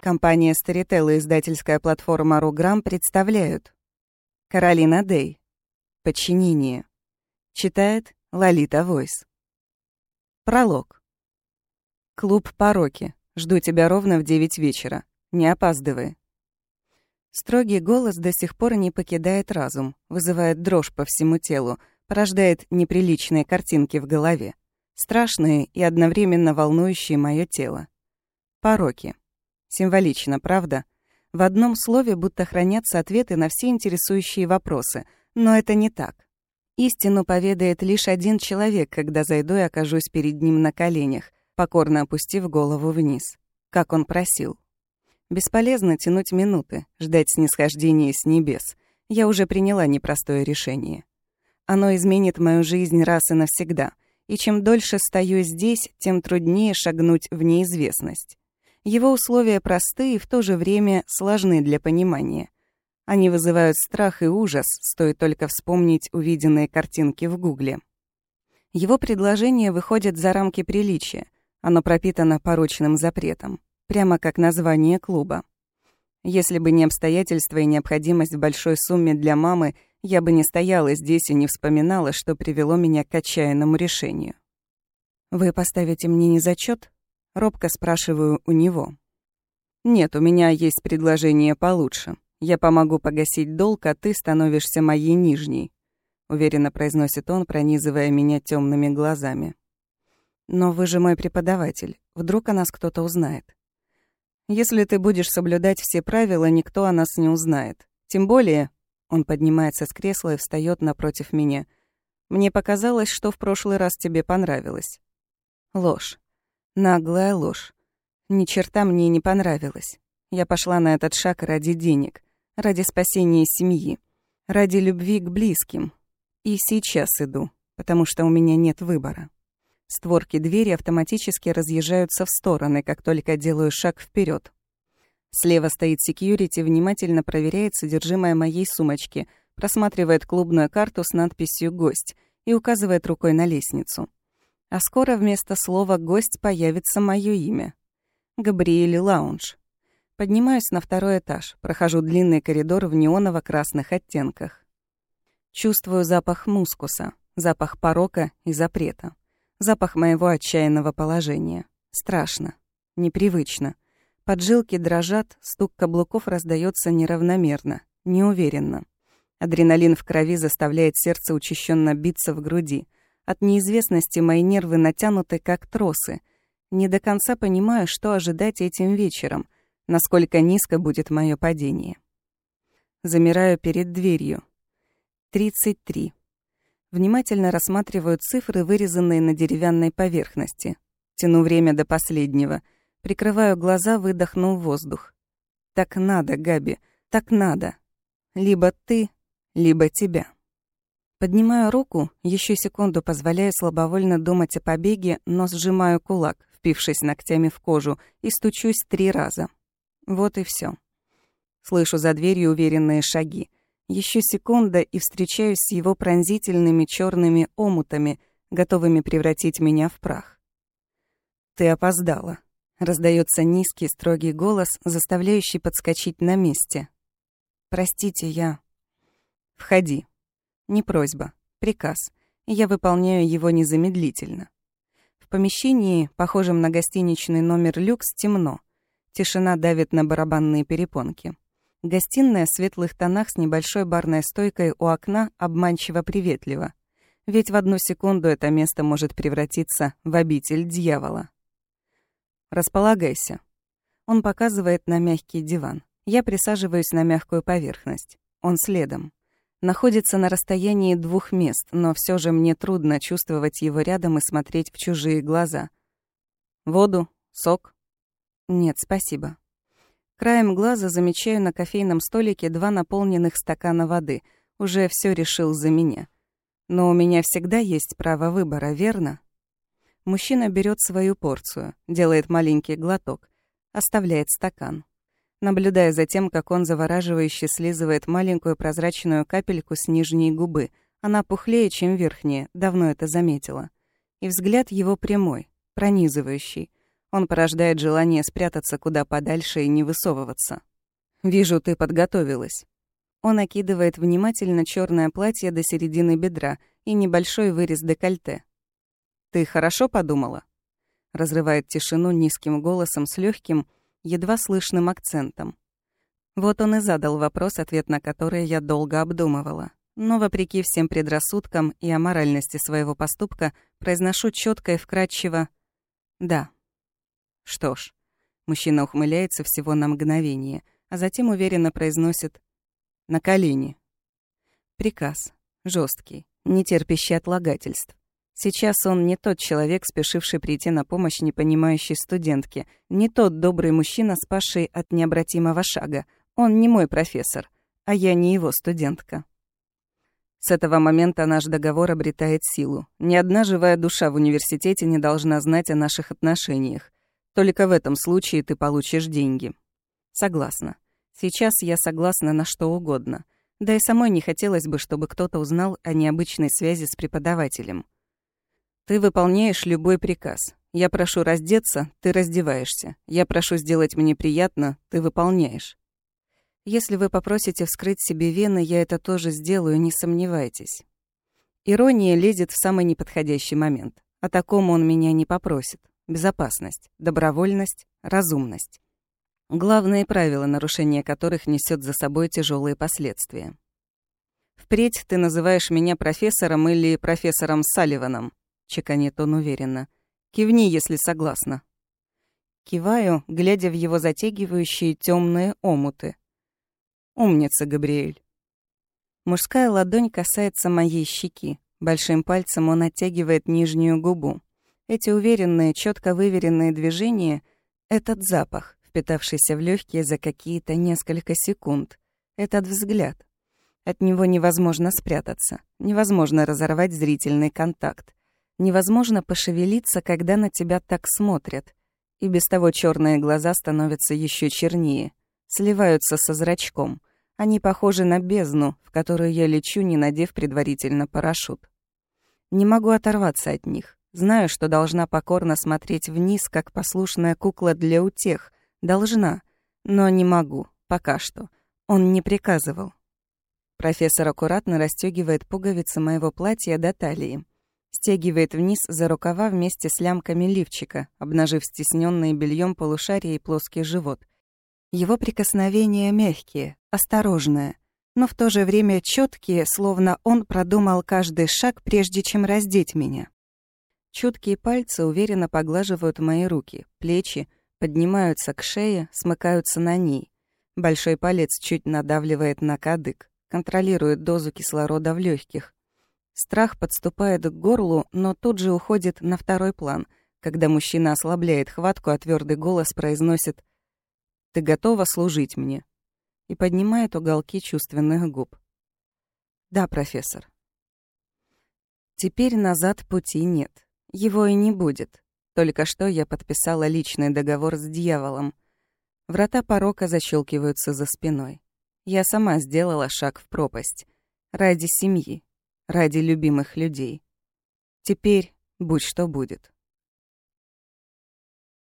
Компания Storytel и издательская платформа Руграм представляют Каролина Дей. Подчинение. Читает Лолита Войс. Пролог. Клуб «Пороки». Жду тебя ровно в девять вечера. Не опаздывай. Строгий голос до сих пор не покидает разум, вызывает дрожь по всему телу, порождает неприличные картинки в голове. Страшные и одновременно волнующие мое тело. Пороки. Символично, правда? В одном слове будто хранятся ответы на все интересующие вопросы, но это не так. Истину поведает лишь один человек, когда зайду и окажусь перед ним на коленях, покорно опустив голову вниз, как он просил. Бесполезно тянуть минуты, ждать снисхождения с небес. Я уже приняла непростое решение. Оно изменит мою жизнь раз и навсегда, и чем дольше стою здесь, тем труднее шагнуть в неизвестность. Его условия просты и в то же время сложны для понимания. Они вызывают страх и ужас, стоит только вспомнить увиденные картинки в Гугле. Его предложение выходит за рамки приличия. Оно пропитано порочным запретом, прямо как название клуба. Если бы не обстоятельства и необходимость в большой сумме для мамы, я бы не стояла здесь и не вспоминала, что привело меня к отчаянному решению. «Вы поставите мне не зачет? Робко спрашиваю у него. «Нет, у меня есть предложение получше. Я помогу погасить долг, а ты становишься моей нижней», — уверенно произносит он, пронизывая меня темными глазами. «Но вы же мой преподаватель. Вдруг о нас кто-то узнает?» «Если ты будешь соблюдать все правила, никто о нас не узнает. Тем более...» Он поднимается с кресла и встает напротив меня. «Мне показалось, что в прошлый раз тебе понравилось». Ложь. Наглая ложь. Ни черта мне не понравилось. Я пошла на этот шаг ради денег, ради спасения семьи, ради любви к близким. И сейчас иду, потому что у меня нет выбора. Створки двери автоматически разъезжаются в стороны, как только делаю шаг вперед. Слева стоит секьюрити, внимательно проверяет содержимое моей сумочки, просматривает клубную карту с надписью «Гость» и указывает рукой на лестницу. А скоро вместо слова «гость» появится мое имя. Габриэль Лаунж. Поднимаюсь на второй этаж, прохожу длинный коридор в неоново-красных оттенках. Чувствую запах мускуса, запах порока и запрета. Запах моего отчаянного положения. Страшно. Непривычно. Поджилки дрожат, стук каблуков раздается неравномерно, неуверенно. Адреналин в крови заставляет сердце учащенно биться в груди — от неизвестности мои нервы натянуты, как тросы. Не до конца понимаю, что ожидать этим вечером, насколько низко будет мое падение. Замираю перед дверью. 33. Внимательно рассматриваю цифры, вырезанные на деревянной поверхности. Тяну время до последнего. Прикрываю глаза, выдохнув воздух. Так надо, Габи, так надо. Либо ты, либо тебя. Поднимаю руку, еще секунду позволяю слабовольно думать о побеге, но сжимаю кулак, впившись ногтями в кожу, и стучусь три раза. Вот и все. Слышу за дверью уверенные шаги. Еще секунда и встречаюсь с его пронзительными черными омутами, готовыми превратить меня в прах. «Ты опоздала», — раздается низкий, строгий голос, заставляющий подскочить на месте. «Простите, я...» «Входи», не просьба, приказ. я выполняю его незамедлительно. В помещении, похожем на гостиничный номер люкс, темно. Тишина давит на барабанные перепонки. Гостиная в светлых тонах с небольшой барной стойкой у окна обманчиво приветлива. Ведь в одну секунду это место может превратиться в обитель дьявола. «Располагайся». Он показывает на мягкий диван. Я присаживаюсь на мягкую поверхность. Он следом находится на расстоянии двух мест, но все же мне трудно чувствовать его рядом и смотреть в чужие глаза. Воду? Сок? Нет, спасибо. Краем глаза замечаю на кофейном столике два наполненных стакана воды. Уже все решил за меня. Но у меня всегда есть право выбора, верно? Мужчина берет свою порцию, делает маленький глоток, оставляет стакан наблюдая за тем, как он завораживающе слизывает маленькую прозрачную капельку с нижней губы. Она пухлее, чем верхняя, давно это заметила. И взгляд его прямой, пронизывающий. Он порождает желание спрятаться куда подальше и не высовываться. «Вижу, ты подготовилась». Он окидывает внимательно черное платье до середины бедра и небольшой вырез декольте. «Ты хорошо подумала?» Разрывает тишину низким голосом с легким, едва слышным акцентом. Вот он и задал вопрос, ответ на который я долго обдумывала. Но, вопреки всем предрассудкам и аморальности своего поступка, произношу четко и вкратчиво «да». Что ж, мужчина ухмыляется всего на мгновение, а затем уверенно произносит «на колени». Приказ. жесткий, не терпящий отлагательств. Сейчас он не тот человек, спешивший прийти на помощь непонимающей студентке, не тот добрый мужчина, спасший от необратимого шага. Он не мой профессор, а я не его студентка. С этого момента наш договор обретает силу. Ни одна живая душа в университете не должна знать о наших отношениях. Только в этом случае ты получишь деньги. Согласна. Сейчас я согласна на что угодно. Да и самой не хотелось бы, чтобы кто-то узнал о необычной связи с преподавателем. Ты выполняешь любой приказ. Я прошу раздеться, ты раздеваешься. Я прошу сделать мне приятно, ты выполняешь. Если вы попросите вскрыть себе вены, я это тоже сделаю, не сомневайтесь. Ирония лезет в самый неподходящий момент. О таком он меня не попросит. Безопасность, добровольность, разумность. Главные правила, нарушение которых несет за собой тяжелые последствия. Впредь ты называешь меня профессором или профессором Салливаном, чеканит он уверенно. Кивни, если согласна. Киваю, глядя в его затягивающие темные омуты. Умница, Габриэль. Мужская ладонь касается моей щеки. Большим пальцем он оттягивает нижнюю губу. Эти уверенные, четко выверенные движения — этот запах, впитавшийся в легкие за какие-то несколько секунд. Этот взгляд. От него невозможно спрятаться, невозможно разорвать зрительный контакт. Невозможно пошевелиться, когда на тебя так смотрят. И без того черные глаза становятся еще чернее, сливаются со зрачком. Они похожи на бездну, в которую я лечу, не надев предварительно парашют. Не могу оторваться от них. Знаю, что должна покорно смотреть вниз, как послушная кукла для утех. Должна. Но не могу. Пока что. Он не приказывал. Профессор аккуратно расстегивает пуговицы моего платья до талии. Стягивает вниз за рукава вместе с лямками лифчика, обнажив стесненные бельем полушария и плоский живот. Его прикосновения мягкие, осторожные, но в то же время четкие, словно он продумал каждый шаг, прежде чем раздеть меня. Чуткие пальцы уверенно поглаживают мои руки, плечи, поднимаются к шее, смыкаются на ней. Большой палец чуть надавливает на кадык, контролирует дозу кислорода в легких, Страх подступает к горлу, но тут же уходит на второй план, когда мужчина ослабляет хватку, а твердый голос произносит «Ты готова служить мне?» и поднимает уголки чувственных губ. «Да, профессор». Теперь назад пути нет. Его и не будет. Только что я подписала личный договор с дьяволом. Врата порока защелкиваются за спиной. Я сама сделала шаг в пропасть. Ради семьи ради любимых людей. Теперь будь что будет.